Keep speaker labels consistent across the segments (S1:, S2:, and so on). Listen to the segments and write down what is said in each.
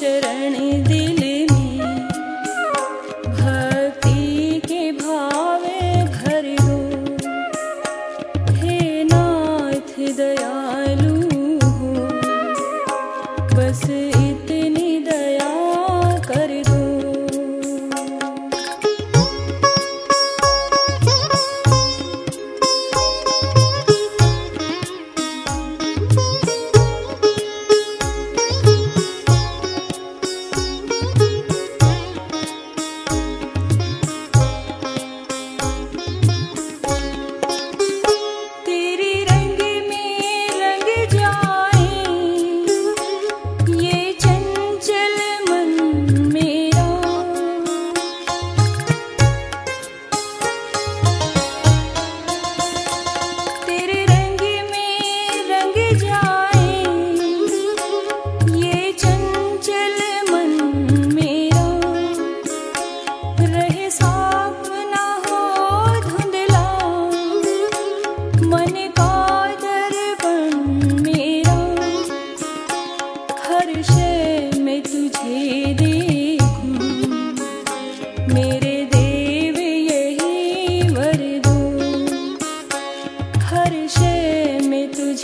S1: शरण दिल भक्ति के भावे भर दो हे नाथ दयालु हो। बस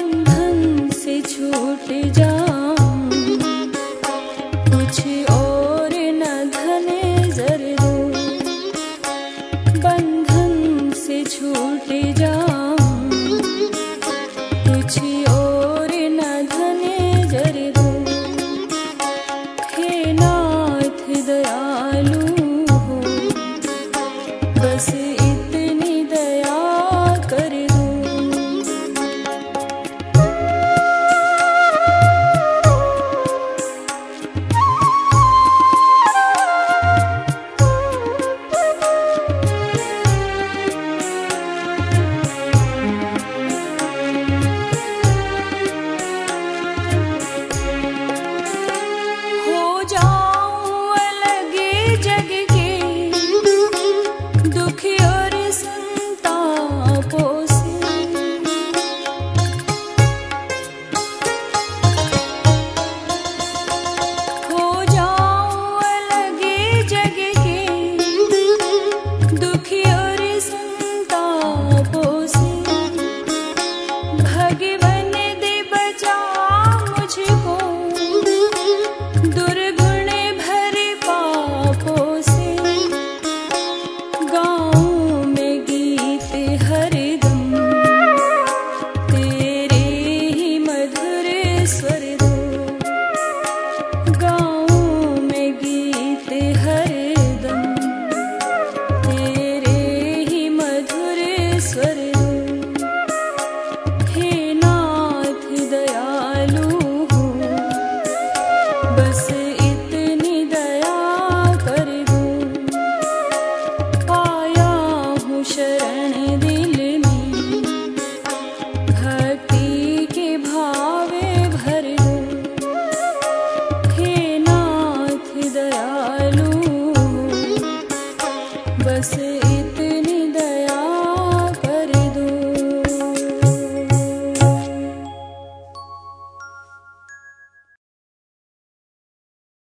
S1: बंधन से छूट कुछ ലാലു